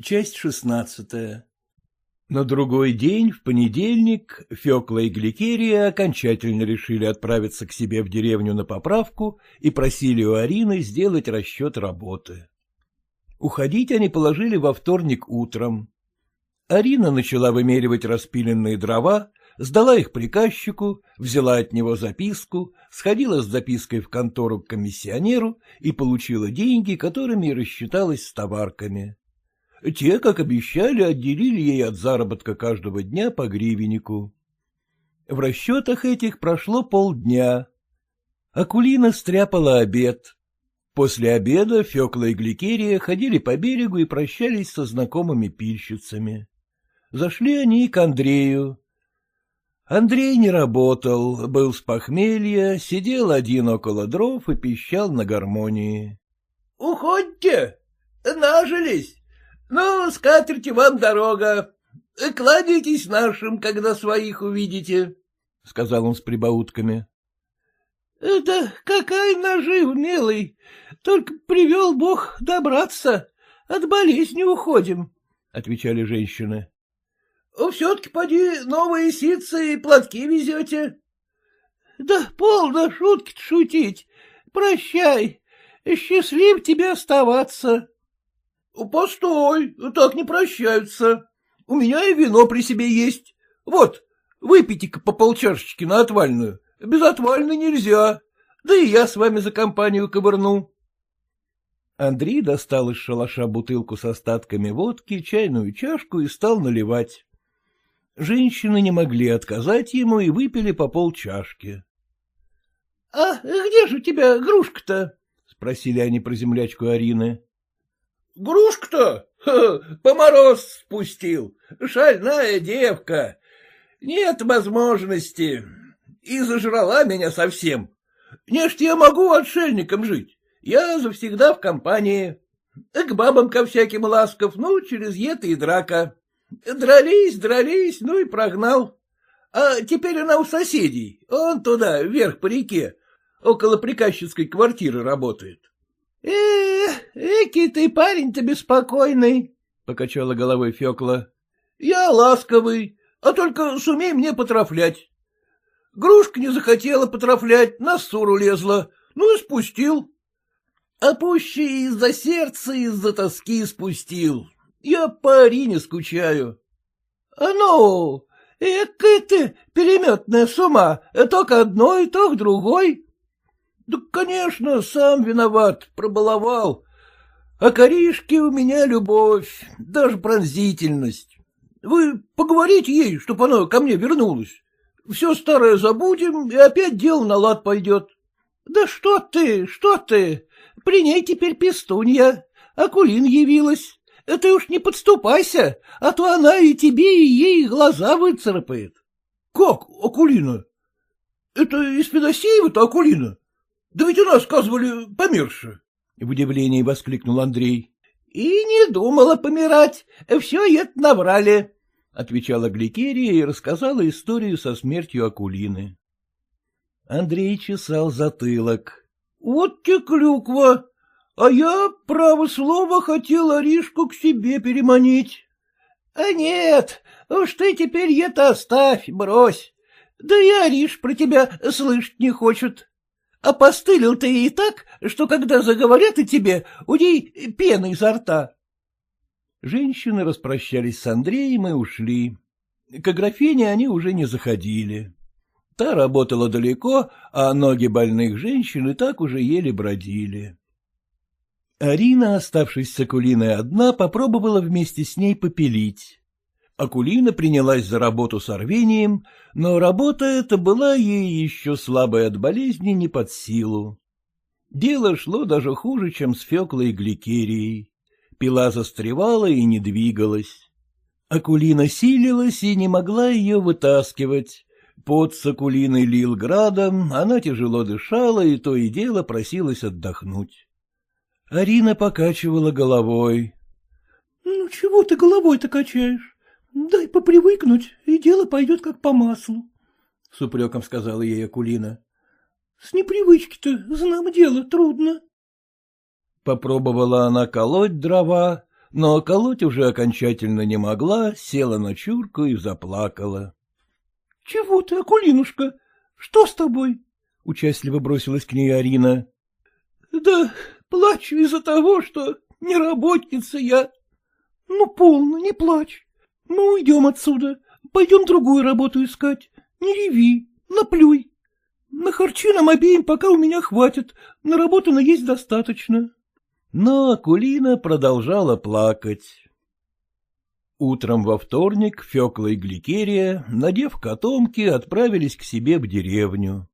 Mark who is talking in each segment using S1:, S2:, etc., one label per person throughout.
S1: Часть шестнадцатая На другой день, в понедельник, Фекла и Гликерия окончательно решили отправиться к себе в деревню на поправку и просили у Арины сделать расчет работы. Уходить они положили во вторник утром. Арина начала вымеривать распиленные дрова, сдала их приказчику, взяла от него записку, сходила с запиской в контору к комиссионеру и получила деньги, которыми рассчиталась с товарками. Те, как обещали, отделили ей от заработка каждого дня по гривеннику. В расчетах этих прошло полдня. Акулина стряпала обед. После обеда Фекла и Гликерия ходили по берегу и прощались со знакомыми пильщицами. Зашли они к Андрею. Андрей не работал, был с похмелья, сидел один около дров и пищал на гармонии.
S2: — Уходите, нажились. Ну, с катерти вам дорога. Кладитесь нашим, когда своих увидите, — сказал он с прибаутками. — Это какая нажив, милый, только привел Бог добраться, от болезни уходим, — отвечали женщины. — Все-таки, поди, новые ситцы и платки везете. — Да полно шутки шутить. Прощай, счастлив тебе оставаться. — Постой, так не прощаются. У меня и вино при себе есть. Вот, выпейте-ка по полчашечки на отвальную. Без отвальной нельзя. Да и я с вами за компанию ковырну.
S1: Андрей достал из шалаша бутылку с остатками водки, чайную чашку и стал наливать. Женщины не могли отказать ему и выпили по полчашки.
S2: — А где же у тебя грушка-то? — спросили они про землячку Арины. Грушка-то? По мороз спустил. Шальная девка. Нет возможности. И зажрала меня совсем. Не ж я могу отшельником жить. Я завсегда в компании. К бабам ко всяким ласков, ну, через ета и драка. Дрались, дрались, ну и прогнал. А теперь она у соседей. Он туда, вверх по реке, около приказчицкой квартиры работает. — Эх, эки ты парень-то беспокойный, — покачала головой Фекла. — Я ласковый, а только сумей мне потрафлять. Грушка не захотела потрафлять, на ссору лезла, ну и спустил. А из-за сердца, из-за тоски спустил. Я по Арине скучаю. — А ну, экая ты переметная с ума, то одной, то к другой, да, конечно, сам виноват, пробаловал. А коришки у меня любовь, даже пронзительность. Вы поговорите ей, чтоб она ко мне вернулась. Все старое забудем, и опять дело на лад пойдет. Да что ты, что ты? При ней теперь пестунья. Акулин явилась. Ты уж не подступайся, а то она и тебе, и ей глаза выцарапает. — Как Акулина? Это из Федосеева-то Акулина? Да ведь у нас, сказывали, померши. — в удивлении воскликнул Андрей. — И не думала помирать, все это наврали, — отвечала Гликерия и рассказала историю со смертью Акулины. Андрей чесал затылок. — Вот те клюква, а я, право слово, хотел Аришку к себе переманить. — А нет, уж ты теперь это оставь, брось. Да и Ариш про тебя слышать не хочет. Опостылил ты и так, что когда заговорят о тебе, у ней пена изо рта. Женщины распрощались с Андреем и ушли. К графине они уже не заходили. Та работала далеко, а ноги больных женщин и так уже еле бродили. Арина, оставшись с Акулиной одна, попробовала вместе с ней попилить. Акулина принялась за работу с рвением, но работа эта была ей еще слабой от болезни не под силу. Дело шло даже хуже, чем с Феклой и Гликерией. Пила застревала и не двигалась. Акулина силилась и не могла ее вытаскивать. Под с Акулиной лил градом, она тяжело дышала и то и дело просилась отдохнуть. Арина покачивала головой. — Ну, чего ты головой-то качаешь? Дай попривыкнуть, и дело пойдет как по маслу, — с упреком сказала ей Акулина. — С непривычки-то, знамо дело, трудно. Попробовала она колоть дрова,
S1: но колоть уже окончательно не могла, села на чурку и заплакала.
S2: — Чего ты, Акулинушка? Что с тобой? — участливо бросилась к ней Арина. — Да плачу из-за того, что не работница я. — Ну, полно, не плачь. Мы уйдем отсюда, пойдем другую работу искать. Не реви, наплюй. На харчи нам обеим пока у меня хватит, наработано есть достаточно.
S1: Но Акулина продолжала плакать. Утром во вторник Фекла и Гликерия, надев котомки, отправились к себе в деревню.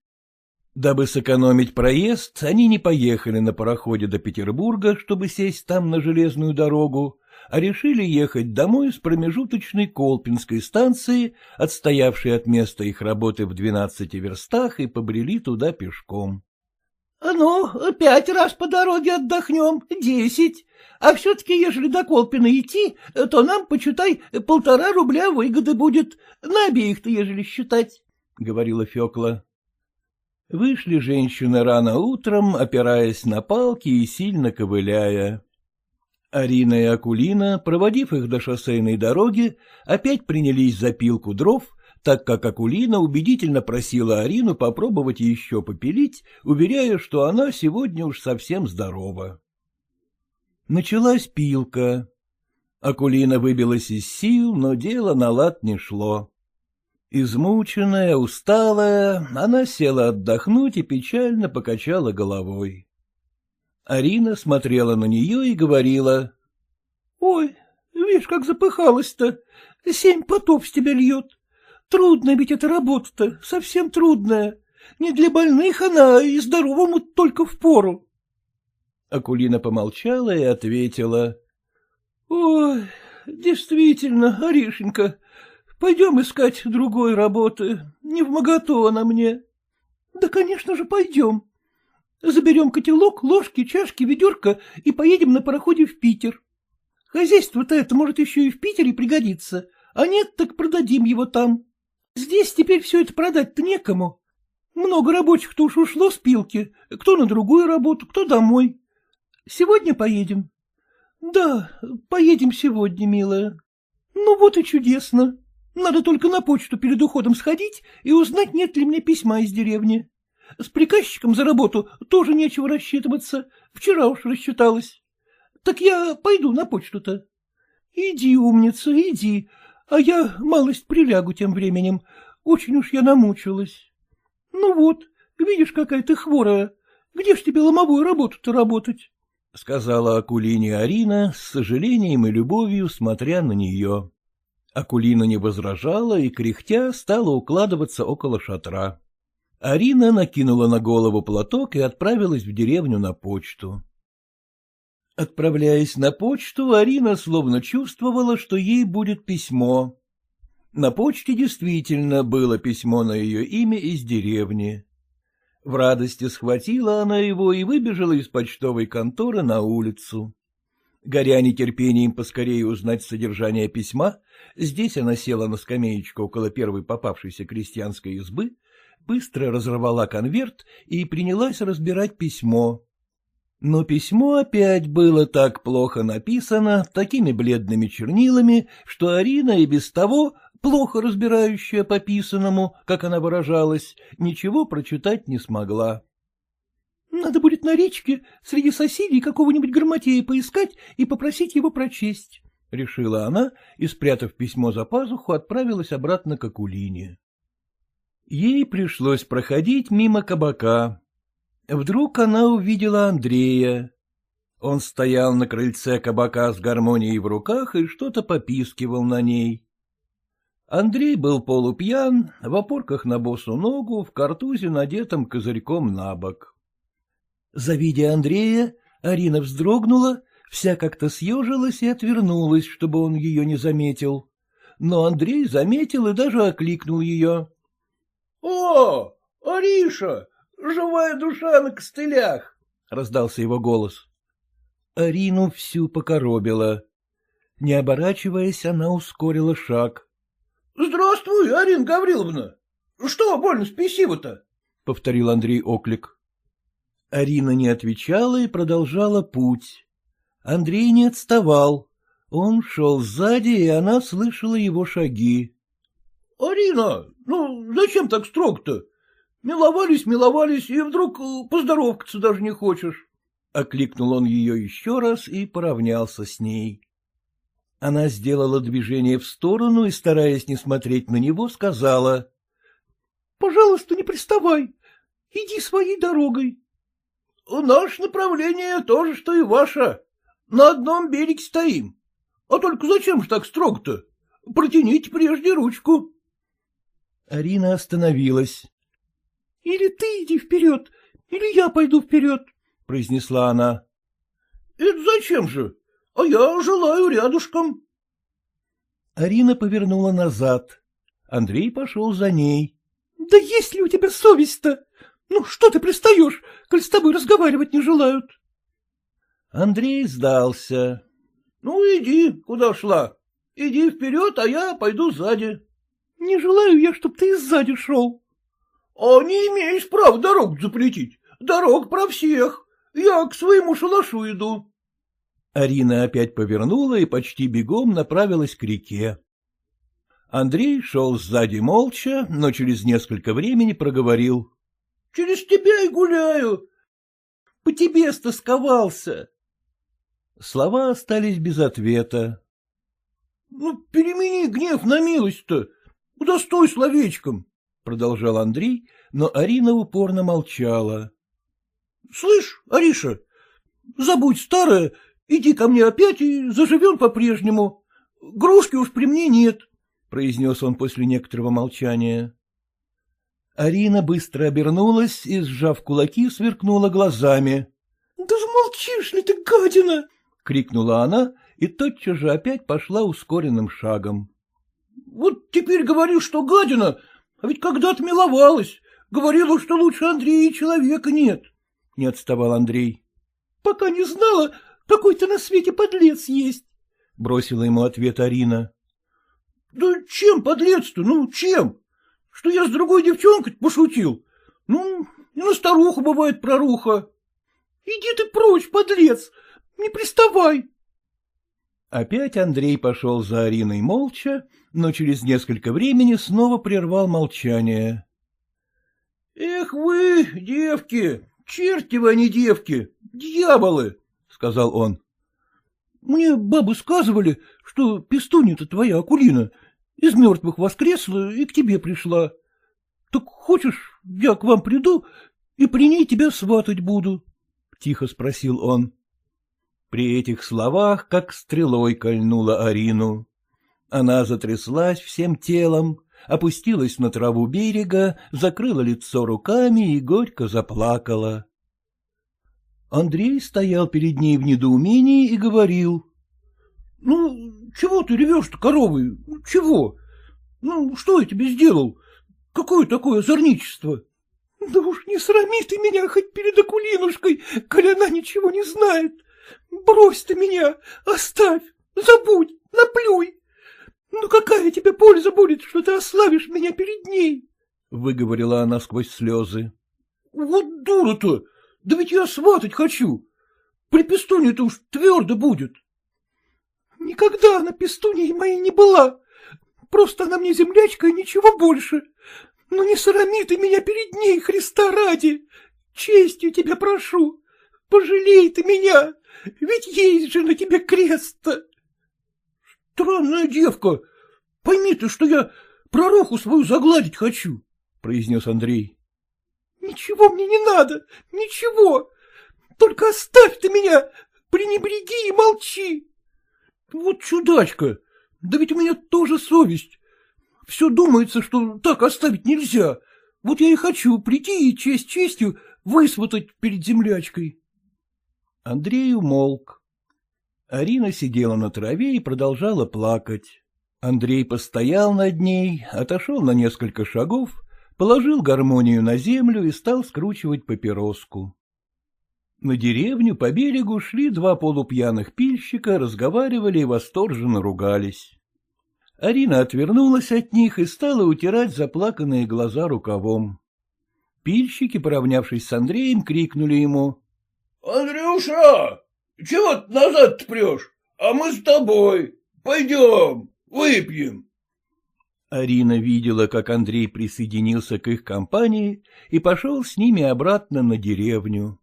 S1: Дабы сэкономить проезд, они не поехали на пароходе до Петербурга, чтобы сесть там на железную дорогу, а решили ехать домой с промежуточной Колпинской станции, отстоявшей от места их работы в двенадцати верстах, и побрели туда пешком.
S2: — Ну, пять раз по дороге отдохнем, десять. А все-таки, ежели до Колпина идти, то нам, почитай, полтора рубля выгоды будет, на обеих-то, ежели считать, — говорила Фекла.
S1: Вышли женщины рано утром, опираясь на палки и сильно ковыляя. Арина и Акулина, проводив их до шоссейной дороги, опять принялись за пилку дров так как Акулина убедительно просила Арину попробовать еще попилить, уверяя, что она сегодня уж совсем здорова. Началась пилка. Акулина выбилась из сил, но дело на лад не шло. Измученная, усталая, она села отдохнуть и печально покачала головой. Арина смотрела на нее и говорила.
S2: — Ой, видишь, как запыхалась-то, семь потов с тебя льет. Трудно ведь эта работа-то, совсем трудная. Не для больных она, и здоровому только в пору.
S1: Акулина помолчала и ответила.
S2: — Ой, действительно, Аришенька, пойдем искать другой работы. Не в моготу она мне. — Да, конечно же, пойдем. Заберем котелок, ложки, чашки, ведерко и поедем на пароходе в Питер. Хозяйство-то это может еще и в Питере пригодиться, а нет, так продадим его там. Здесь теперь все это продать-то некому. Много рабочих-то уж ушло с пилки, кто на другую работу, кто домой. Сегодня поедем? Да, поедем сегодня, милая. Ну вот и чудесно. Надо только на почту перед уходом сходить и узнать, нет ли мне письма из деревни. С приказчиком за работу тоже нечего рассчитываться. Вчера уж рассчиталась. Так я пойду на почту-то. Иди, умница, иди, а я малость прилягу тем временем. Очень уж я намучилась. Ну вот, видишь, какая ты хворая. Где ж тебе ломовую работу-то работать?
S1: — сказала Акулине Арина с сожалением и любовью, смотря на нее. Акулина не возражала и, кряхтя, стала укладываться около шатра. Арина накинула на голову платок и отправилась в деревню на почту. Отправляясь на почту, Арина словно чувствовала, что ей будет письмо. На почте действительно было письмо на ее имя из деревни. В радости схватила она его и выбежала из почтовой конторы на улицу. Горя нетерпением поскорее узнать содержание письма, здесь она села на скамеечку около первой попавшейся крестьянской избы, быстро разорвала конверт и принялась разбирать письмо. Но письмо опять было так плохо написано, такими бледными чернилами, что Арина и без того, плохо разбирающая по писанному, как она выражалась, ничего прочитать не смогла.
S2: — Надо будет на речке среди соседей какого-нибудь грамотея поискать и попросить его прочесть, — решила она и, спрятав письмо за пазуху, отправилась обратно к Акулине.
S1: Ей пришлось проходить мимо кабака. Вдруг она увидела Андрея. Он стоял на крыльце кабака с гармонией в руках и что-то попискивал на ней. Андрей был полупьян, в опорках на босу ногу, в картузе, надетом козырьком на бок. Завидя Андрея, Арина вздрогнула, вся как-то съежилась и отвернулась, чтобы он ее не заметил. Но Андрей заметил и даже окликнул ее.
S2: — О, Ариша, Живая душа на костылях! — раздался его голос.
S1: Арину всю покоробила. Не оборачиваясь, она ускорила шаг.
S2: — Здравствуй, Арина Гавриловна! Что больно спесиво-то? — повторил Андрей оклик.
S1: Арина не отвечала и продолжала путь. Андрей не отставал. Он шел сзади, и она слышала его шаги.
S2: — Арина, ну зачем так строго-то? Миловались, миловались, и вдруг э, поздоровкаться даже не хочешь.
S1: Окликнул он ее еще раз и поравнялся с ней. Она сделала движение в сторону и, стараясь не смотреть на него, сказала.
S2: — Пожалуйста, не приставай. Иди своей дорогой. — Наше направление то же, что и ваше. На одном береге стоим. А только зачем же так строго-то? Протяните прежде ручку.
S1: Арина остановилась.
S2: — Или ты иди вперед, или я пойду вперед, — произнесла она. — Это зачем же? А я желаю рядышком.
S1: Арина повернула назад. Андрей пошел за ней.
S2: — Да есть ли у тебя совесть-то? Ну, что ты пристаешь, коль с тобой разговаривать не желают?
S1: Андрей сдался.
S2: — Ну, иди, куда шла. Иди вперед, а я пойду сзади. — Не желаю я, чтоб ты сзади шел. — А не имеешь права дорогу запретить. Дорог про всех. Я к своему шалашу иду.
S1: Арина опять повернула и почти бегом направилась к реке. Андрей шел сзади молча, но через несколько времени проговорил.
S2: — Через тебя и гуляю. По тебе стосковался.
S1: Слова остались без ответа.
S2: — Ну, перемени гнев на милость-то, удостой словечком, — продолжал Андрей, но Арина упорно молчала. — Слышь, Ариша, забудь старое, иди ко мне опять и заживем по-прежнему. Грушки уж при мне нет, — произнес он после некоторого молчания.
S1: Арина быстро обернулась и, сжав кулаки, сверкнула глазами.
S2: — Да замолчишь ли ты, гадина!
S1: — крикнула она и тотчас же опять пошла ускоренным шагом.
S2: — Вот теперь говорю, что гадина, а ведь когда-то миловалась, говорила, что лучше Андрея человека нет. — не отставал Андрей. — Пока не знала, какой то на свете подлец есть, — бросила ему ответ Арина. — Да чем подлец-то, ну, чем? Что я с другой девчонкой пошутил? Ну, и на старуху бывает проруха. — Иди ты прочь, подлец, не приставай.
S1: Опять Андрей пошел за Ариной молча, но через несколько времени снова прервал молчание.
S2: — Эх вы, девки, черти вы, не девки, дьяволы, — сказал он. — Мне бабы сказывали, что пестунья-то твоя, Акулина, из мертвых воскресла и к тебе пришла. Так хочешь, я к вам приду и при ней тебя сватать буду? — тихо спросил он.
S1: При этих словах как стрелой кольнула Арину. Она затряслась всем телом, опустилась на траву берега, закрыла лицо руками и горько заплакала. Андрей стоял перед ней в недоумении и говорил.
S2: — Ну, чего ты ревешь-то, коровы? Чего? Ну, что я тебе сделал? Какое такое озорничество? — Да уж не срами ты меня хоть перед Акулинушкой, коли она ничего не знает. Брось ты меня, оставь, забудь, наплюй. Ну какая тебе польза будет, что ты ославишь меня перед ней?
S1: — выговорила она сквозь слезы.
S2: — Вот дура-то! Да ведь я сватать хочу. При пестуне-то уж твердо будет. — Никогда она пестуней моей не была. Просто она мне землячка и ничего больше. Ну не срами ты меня перед ней, Христа ради. Честью тебя прошу. Пожалей ты меня, ведь есть же на тебе крест-то. Странная девка, пойми ты, что я пророху свою загладить хочу, — произнес Андрей. — Ничего мне не надо, ничего. Только оставь ты меня, пренебреги и молчи. Вот чудачка, да ведь у меня тоже совесть. Все думается, что так оставить нельзя. Вот я и хочу прийти и честь честью высватать перед землячкой.
S1: Андрей умолк. Арина сидела на траве и продолжала плакать. Андрей постоял над ней, отошел на несколько шагов, положил гармонию на землю и стал скручивать папироску. На деревню по берегу шли два полупьяных пильщика, разговаривали и восторженно ругались. Арина отвернулась от них и стала утирать заплаканные глаза рукавом. Пильщики, поравнявшись с Андреем, крикнули ему.
S2: — Андрюша, чего ты назад прешь? — А мы с тобой. Пойдем, выпьем.
S1: Арина видела, как Андрей присоединился к их компании и пошел с ними обратно на деревню.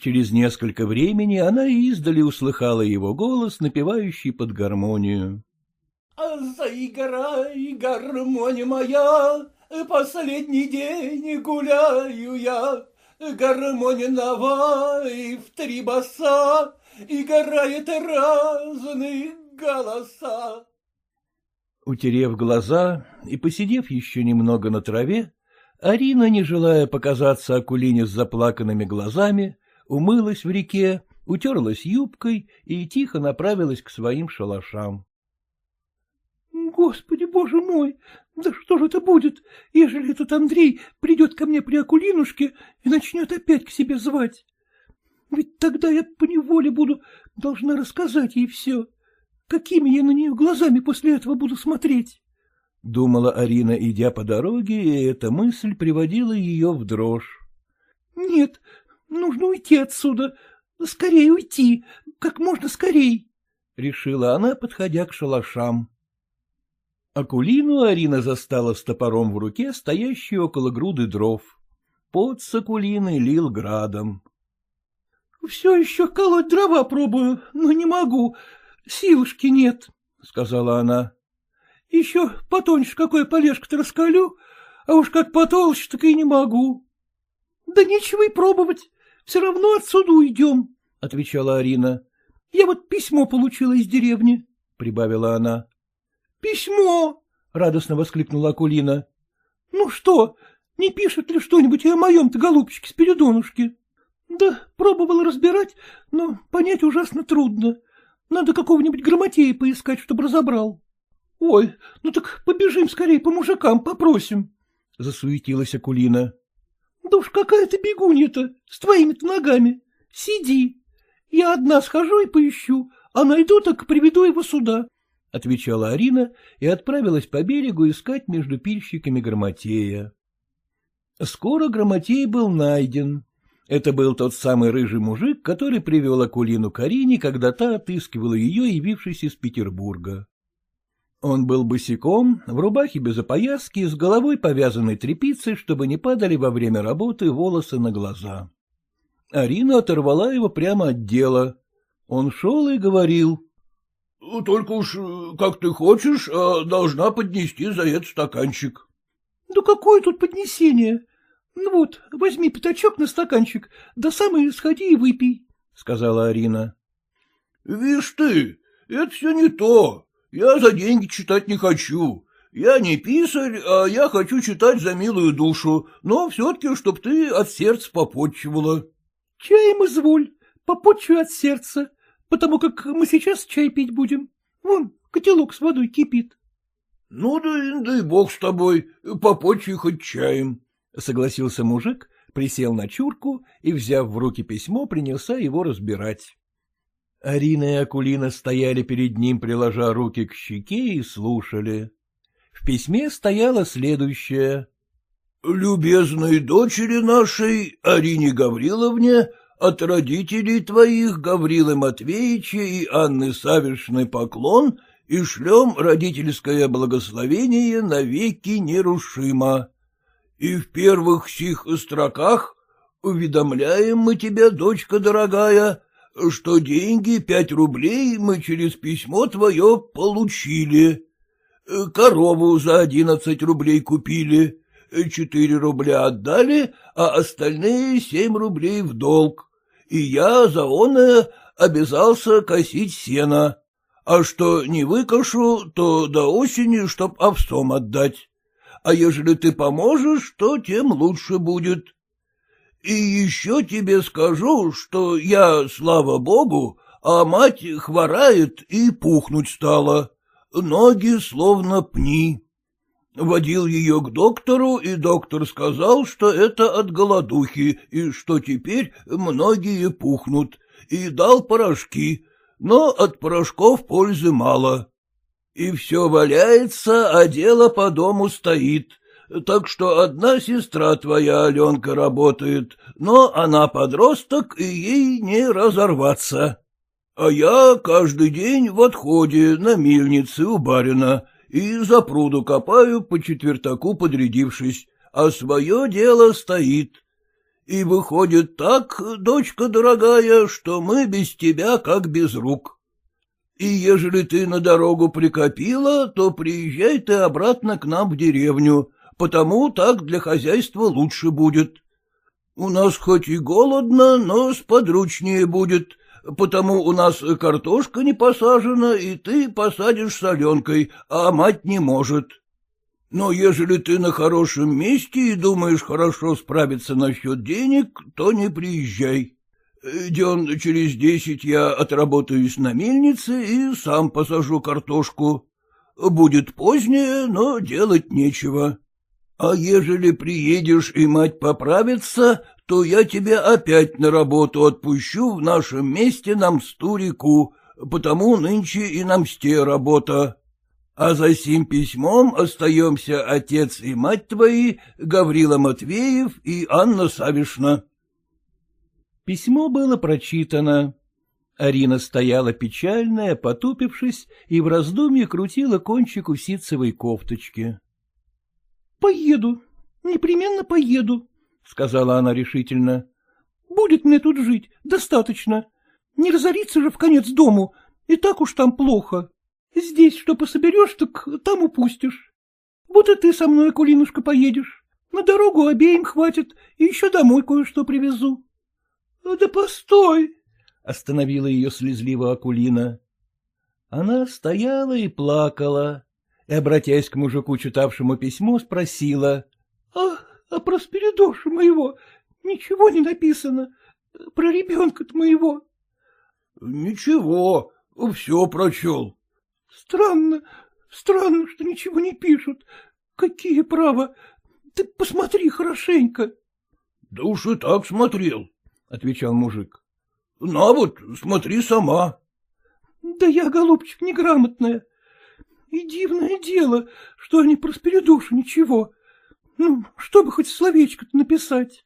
S1: Через несколько времени она издали услыхала его голос, напевающий под гармонию.
S2: А заиграй, гармония моя, последний день гуляю я, гармония нова и в три баса, играет разные голоса.
S1: Утерев глаза и посидев еще немного на траве, Арина, не желая показаться Акулине с заплаканными глазами, умылась в реке, утерлась юбкой и тихо направилась к своим шалашам.
S3: — Господи, боже мой, да что же это будет, ежели этот Андрей придет ко мне при Акулинушке и начнет опять к себе звать? Ведь тогда я поневоле буду должна рассказать ей все. Какими я на нее глазами после этого буду смотреть?
S1: — думала Арина, идя по дороге, и эта мысль приводила ее в дрожь.
S3: — Нет, нужно уйти отсюда, скорее уйти, как можно скорей, —
S1: решила она, подходя к шалашам. Акулину Арина застала с топором в руке, стоящей около груды дров. Под с Акулиной лил градом.
S3: — Все еще колоть дрова пробую, но не могу, Силушки нет, — сказала она. — Еще потоньше какое полежка-то раскалю, а уж как потолще, так и не могу. — Да нечего и пробовать, все равно отсюда уйдем, — отвечала Арина. — Я вот письмо получила из деревни, — прибавила она. — Письмо! — радостно воскликнула Акулина. — Ну что, не пишет ли что-нибудь о моем-то голубчике Спиридонушке? — Да, пробовала разбирать, но понять ужасно трудно. Надо какого-нибудь грамотея поискать, чтобы разобрал. — Ой, ну так побежим скорее по мужикам, попросим, — засуетилась Акулина. — Да уж какая ты бегунья-то, с твоими-то ногами. Сиди. Я одна схожу и поищу, а найду, так приведу его сюда, — отвечала Арина и отправилась по берегу искать между пильщиками грамотея. Скоро грамотей был найден. Это был тот самый рыжий мужик, который привел Акулину к Арине, когда та отыскивала ее, явившись из Петербурга. Он был босиком, в рубахе без опояски, с головой повязанной тряпицей, чтобы не падали во время работы волосы на глаза. Арина оторвала его прямо от дела. Он шел и говорил.
S2: — Только уж, как ты хочешь, а должна поднести за это стаканчик. — Да какое тут поднесение? Ну вот, возьми пятачок на стаканчик, да сам и сходи и выпей, — сказала Арина. — Вишь ты, это все не то. Я за деньги читать не хочу. Я не писарь, а я хочу читать за милую душу, но все-таки, чтоб ты от сердца попотчевала. — Чаем изволь, попотчую от сердца, потому как мы сейчас чай пить будем. Вон, котелок с водой кипит. — Ну да, да и бог с тобой, попотчуй хоть чаем, —
S1: согласился мужик, присел на чурку и, взяв в руки письмо, принялся его разбирать. Арина и Акулина стояли перед ним, приложа руки к щеке, и слушали. В письме стояло следующее.
S2: — Любезной дочери нашей, Арине Гавриловне, от родителей твоих Гаврилы Матвеевича и Анны Савишной поклон и шлем родительское благословение навеки нерушимо. И в первых сих строках уведомляем мы тебя, дочка дорогая, что деньги пять рублей мы через письмо твое получили. Корову за одиннадцать рублей купили, четыре рубля отдали, а остальные семь рублей в долг. И я за оное обязался косить сено, а что не выкошу, то до осени, чтоб овсом отдать а ежели ты поможешь, то тем лучше будет. И еще тебе скажу, что я, слава богу, а мать хворает и пухнуть стала, ноги словно пни. Водил ее к доктору, и доктор сказал, что это от голодухи, и что теперь многие пухнут, и дал порошки, но от порошков пользы мало. И все валяется, а дело по дому стоит. Так что одна сестра твоя, Аленка, работает, но она подросток, и ей не разорваться. А я каждый день в отходе на мельнице у барина и за пруду копаю по четвертаку подрядившись, а свое дело стоит. И выходит так, дочка дорогая, что мы без тебя как без рук. И ежели ты на дорогу прикопила, то приезжай ты обратно к нам в деревню, потому так для хозяйства лучше будет. У нас хоть и голодно, но сподручнее будет, потому у нас картошка не посажена, и ты посадишь соленкой, а мать не может. Но ежели ты на хорошем месте и думаешь хорошо справиться насчет денег, то не приезжай. Ден через десять я отработаюсь на мельнице и сам посажу картошку. Будет позднее, но делать нечего. А ежели приедешь и мать поправится, то я тебя опять на работу отпущу в нашем месте на мсту потому нынче и на мсте работа. А за сим письмом остаемся отец и мать твои, Гаврила Матвеев и Анна Савишна.
S1: Письмо было прочитано. Арина стояла печальная, потупившись, и в раздумье крутила кончик у ситцевой кофточки.
S3: — Поеду, непременно поеду, — сказала она решительно. — Будет мне тут жить, достаточно. Не разориться же в конец дому, и так уж там плохо. Здесь что пособерешь, так там упустишь. Вот и ты со мной, Кулинушка, поедешь. На дорогу обеим хватит, и еще домой кое-что привезу. — Да постой! — остановила ее слезливо Акулина.
S1: Она стояла и плакала, и, обратясь к мужику, читавшему письмо, спросила.
S3: — Ах! А про Спиридоша моего ничего не написано. Про ребенка-то моего.
S2: — Ничего, все прочел.
S3: — Странно, странно, что ничего не пишут. Какие права? Ты посмотри хорошенько.
S2: — Да уж и так смотрел, — отвечал мужик. — На вот, смотри сама.
S3: — Да я, голубчик, неграмотная. И дивное дело, что они про Спиридоша ничего. Ну, чтобы хоть словечко-то написать.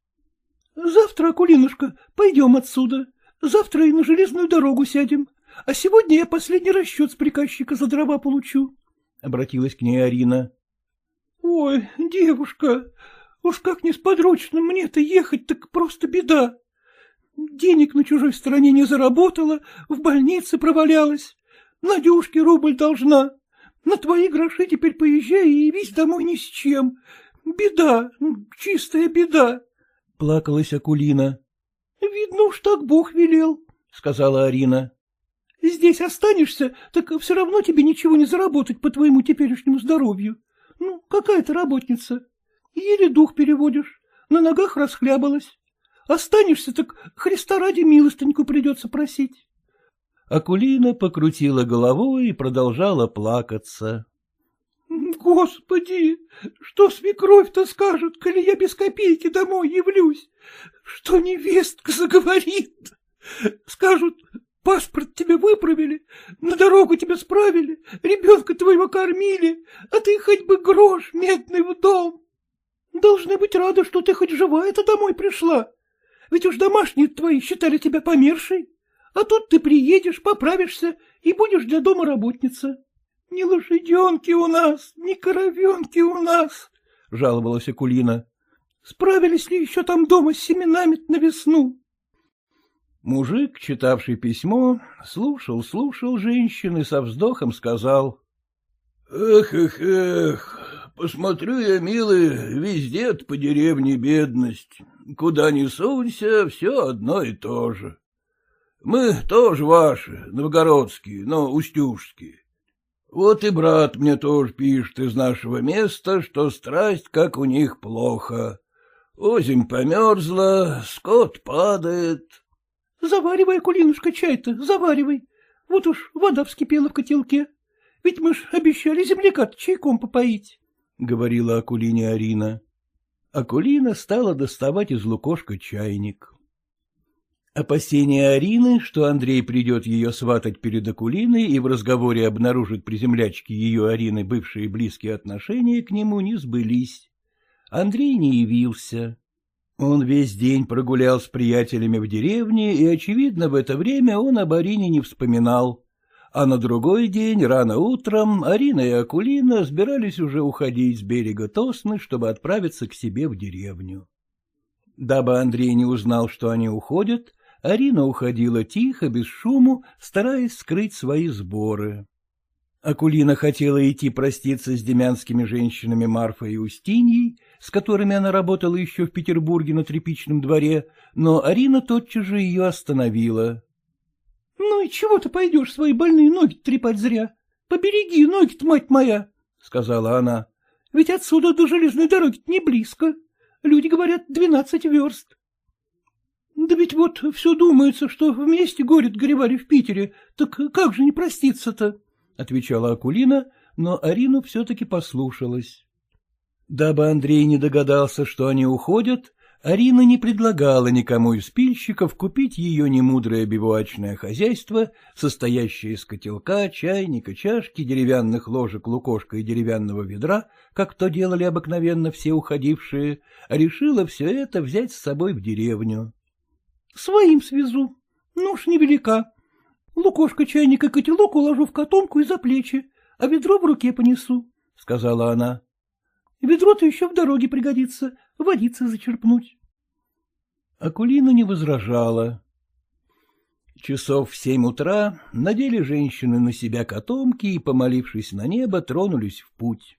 S3: Завтра, Акулинушка, пойдем отсюда. Завтра и на железную дорогу сядем. А сегодня я последний расчет с приказчика за дрова получу. Обратилась к ней Арина. — Ой, девушка, уж как несподручно мне-то ехать, так просто беда. Денег на чужой стороне не заработала, в больнице провалялась. Надюшке рубль должна. На твои гроши теперь поезжай и явись домой ни с чем. Беда, чистая беда, — плакалась Акулина. — Видно уж так Бог велел, — сказала Арина. — Здесь останешься, так все равно тебе ничего не заработать по твоему теперешнему здоровью. Ну, какая ты работница? Еле дух переводишь, на ногах расхлябалась. Останешься, так Христа ради милостыньку придется просить.
S1: Акулина покрутила головой и продолжала плакаться.
S3: Господи, что свекровь-то скажет, коли я без копейки домой явлюсь? Что невестка заговорит? Скажут, паспорт тебе выправили, на дорогу тебя справили, ребенка твоего кормили, а ты хоть бы грош медный в дом. Должны быть рады, что ты хоть живая-то домой пришла. Ведь уж домашние твои считали тебя помершей, а тут ты приедешь, поправишься и будешь для дома работница. Не лошаденки у нас, не коровенки у нас, — жаловалась Акулина. — Справились ли еще там дома с семенами на весну?
S1: Мужик, читавший письмо, слушал, слушал женщин и со вздохом сказал.
S2: — Эх, эх, эх, посмотрю я, милый, везде по деревне бедность. Куда ни сунься, все одно и то же. Мы тоже ваши, новгородские, но устюжские. Вот и брат мне тоже пишет из нашего места, что страсть, как у них, плохо. Озимь померзла, скот падает.
S3: — Заваривай, Акулинушка, чай-то, заваривай. Вот уж вода вскипела в котелке. Ведь мы ж обещали земляка чайком попоить, — говорила Акулине Арина.
S1: Акулина стала доставать из лукошка чайник. Опасения Арины, что Андрей придет ее сватать перед Акулиной и в разговоре обнаружит при землячке ее Арины бывшие близкие отношения к нему, не сбылись. Андрей не явился. Он весь день прогулял с приятелями в деревне, и, очевидно, в это время он об Арине не вспоминал. А на другой день, рано утром, Арина и Акулина собирались уже уходить с берега Тосны, чтобы отправиться к себе в деревню. Дабы Андрей не узнал, что они уходят, Арина уходила тихо, без шуму, стараясь скрыть свои сборы. Акулина хотела идти проститься с демянскими женщинами Марфой и Устиньей, с которыми она работала еще в Петербурге на тряпичном дворе, но Арина тотчас же ее остановила.
S3: — Ну и чего ты пойдешь свои больные ноги трепать зря? Побереги ноги-то, мать моя, — сказала она. — Ведь отсюда до железной дороги не близко. Люди говорят, двенадцать верст. — Да ведь вот все думается, что вместе горят горевали в Питере, так как же не проститься-то? — отвечала Акулина, но Арину все-таки послушалась.
S1: Дабы Андрей не догадался, что они уходят, Арина не предлагала никому из пильщиков купить ее немудрое бивуачное хозяйство, состоящее из котелка, чайника, чашки, деревянных ложек, лукошка и деревянного ведра, как то делали обыкновенно все уходившие, а решила все это взять с собой в деревню.
S3: — Своим свезу. Ну уж невелика. Лукошка, чайник и котелок уложу в котомку и за плечи, а ведро в руке понесу, — сказала она. — Ведро-то еще в дороге пригодится, водиться зачерпнуть.
S1: Акулина не возражала. Часов в семь утра надели женщины на себя котомки и, помолившись на небо, тронулись в путь.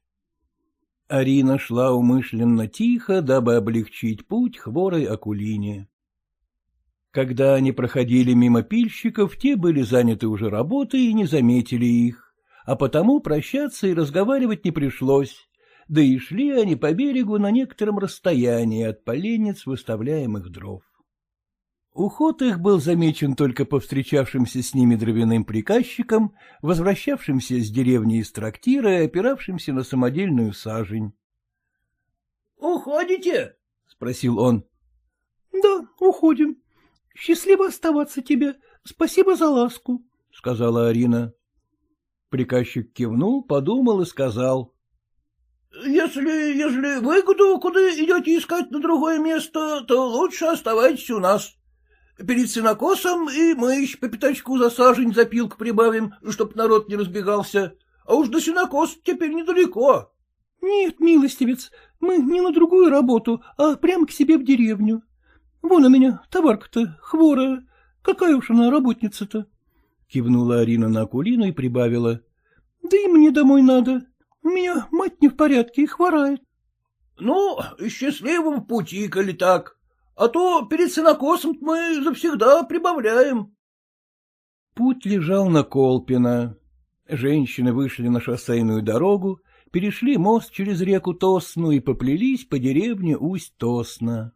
S1: Арина шла умышленно тихо, дабы облегчить путь хворой Акулине. Когда они проходили мимо пильщиков, те были заняты уже работой и не заметили их, а потому прощаться и разговаривать не пришлось, да и шли они по берегу на некотором расстоянии от поленниц выставляемых дров. Уход их был замечен только повстречавшимся с ними дровяным приказчиком, возвращавшимся с деревни из трактира и опиравшимся на самодельную сажень.
S2: — Уходите? — спросил он.
S3: — Да, уходим, — Счастливо оставаться тебе. Спасибо за ласку, — сказала Арина.
S1: Приказчик кивнул, подумал и сказал.
S2: — Если, если выгоду куда идете искать на другое место, то лучше оставайтесь у нас. Перед сенокосом и мы еще по пятачку за сажень запилку прибавим, чтоб народ не разбегался. А уж до сенокоса теперь недалеко.
S3: — Нет, милостивец, мы не на другую работу, а прямо к себе в деревню. Вон у меня товарка-то хворая. Какая уж она работница-то?
S1: Кивнула Арина на Акулину и прибавила.
S3: — Да и мне домой надо. У меня мать не в порядке и хворает.
S2: — Ну, счастливого пути, коли так. А то перед сенокосом мы завсегда прибавляем.
S1: Путь лежал на Колпино. Женщины вышли на шоссейную дорогу, перешли мост через реку Тосну и поплелись по деревне Усть-Тосна.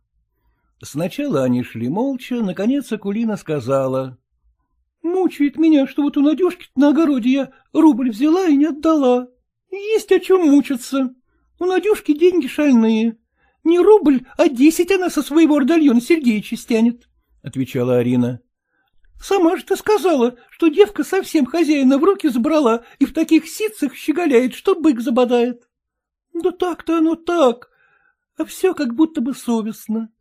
S1: Сначала они шли молча, наконец Акулина сказала.
S3: — Мучает меня, что вот у Надюшки на огороде я рубль взяла и не отдала. Есть о чем мучиться. У Надюшки деньги шальные. Не рубль, а десять она со своего ордальона Сергеича стянет, — отвечала Арина. — Сама же ты сказала, что девка совсем хозяина в руки забрала и в таких ситцах щеголяет, что бык забодает. Да так-то оно так, а все как будто бы совестно.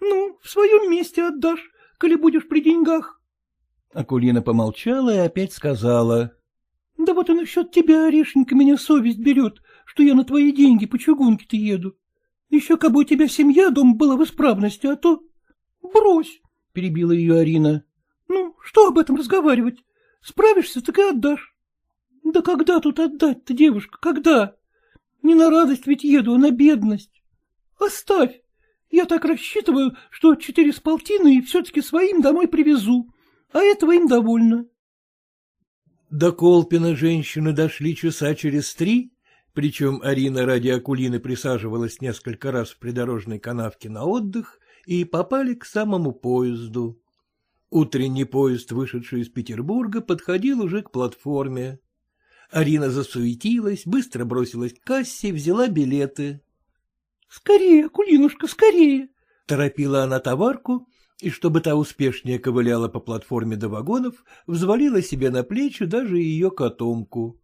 S3: Ну, в своем месте отдашь, коли будешь при деньгах.
S1: Акулина помолчала и опять сказала.
S3: — Да вот и насчет тебя, Орешенька, меня совесть берет, что я на твои деньги по чугунке-то еду. Еще как бы у тебя семья дома была в исправности, а то... — Брось, — перебила ее Арина. — Ну, что об этом разговаривать? Справишься, так и отдашь. — Да когда тут отдать-то, девушка, когда? Не на радость ведь еду, а на бедность. Оставь, я так рассчитываю, что четыре с полтиной все-таки своим домой привезу, а этого им довольно.
S1: До Колпина женщины дошли часа через три, причем Арина ради Акулины присаживалась несколько раз в придорожной канавке на отдых, и попали к самому поезду. Утренний поезд, вышедший из Петербурга, подходил уже к платформе. Арина засуетилась, быстро бросилась к кассе, взяла билеты.
S3: — Скорее, Акулинушка, скорее!
S1: — торопила она товарку, и, чтобы та успешнее ковыляла по платформе до вагонов, взвалила себе на плечи даже ее котомку.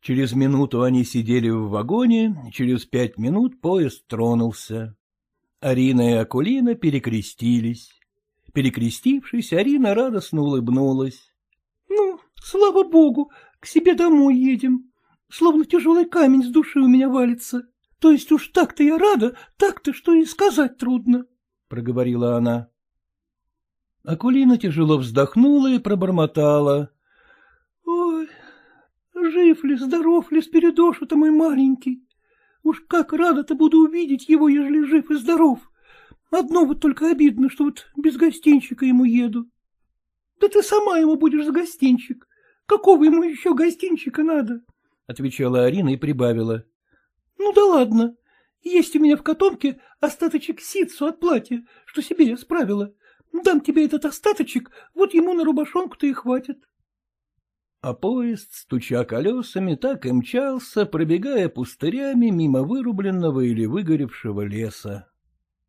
S1: Через минуту они сидели в вагоне, через пять минут поезд тронулся. Арина и Акулина перекрестились. Перекрестившись, Арина радостно улыбнулась.
S3: — Ну, слава богу, к себе домой едем. Словно тяжелый камень с души у меня валится. То есть уж так-то я рада, так-то, что и сказать трудно, — проговорила она.
S1: Акулина тяжело вздохнула и пробормотала.
S3: — Ой, жив ли, здоров ли Спиридоша-то мой маленький? Уж как рада-то буду увидеть его, ежели жив и здоров. Одно вот только обидно, что вот без гостинчика ему еду. Да ты сама ему будешь за гостинчик. Какого ему еще гостинчика надо?
S1: — отвечала Арина и прибавила.
S3: — Ну да ладно. Есть у меня в котомке остаточек ситцу от платья, что себе я справила. Дам тебе этот остаточек, вот ему на рубашонку-то и хватит.
S1: А поезд, стуча колесами, так и мчался, пробегая пустырями мимо вырубленного или выгоревшего леса.